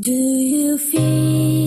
Do you feel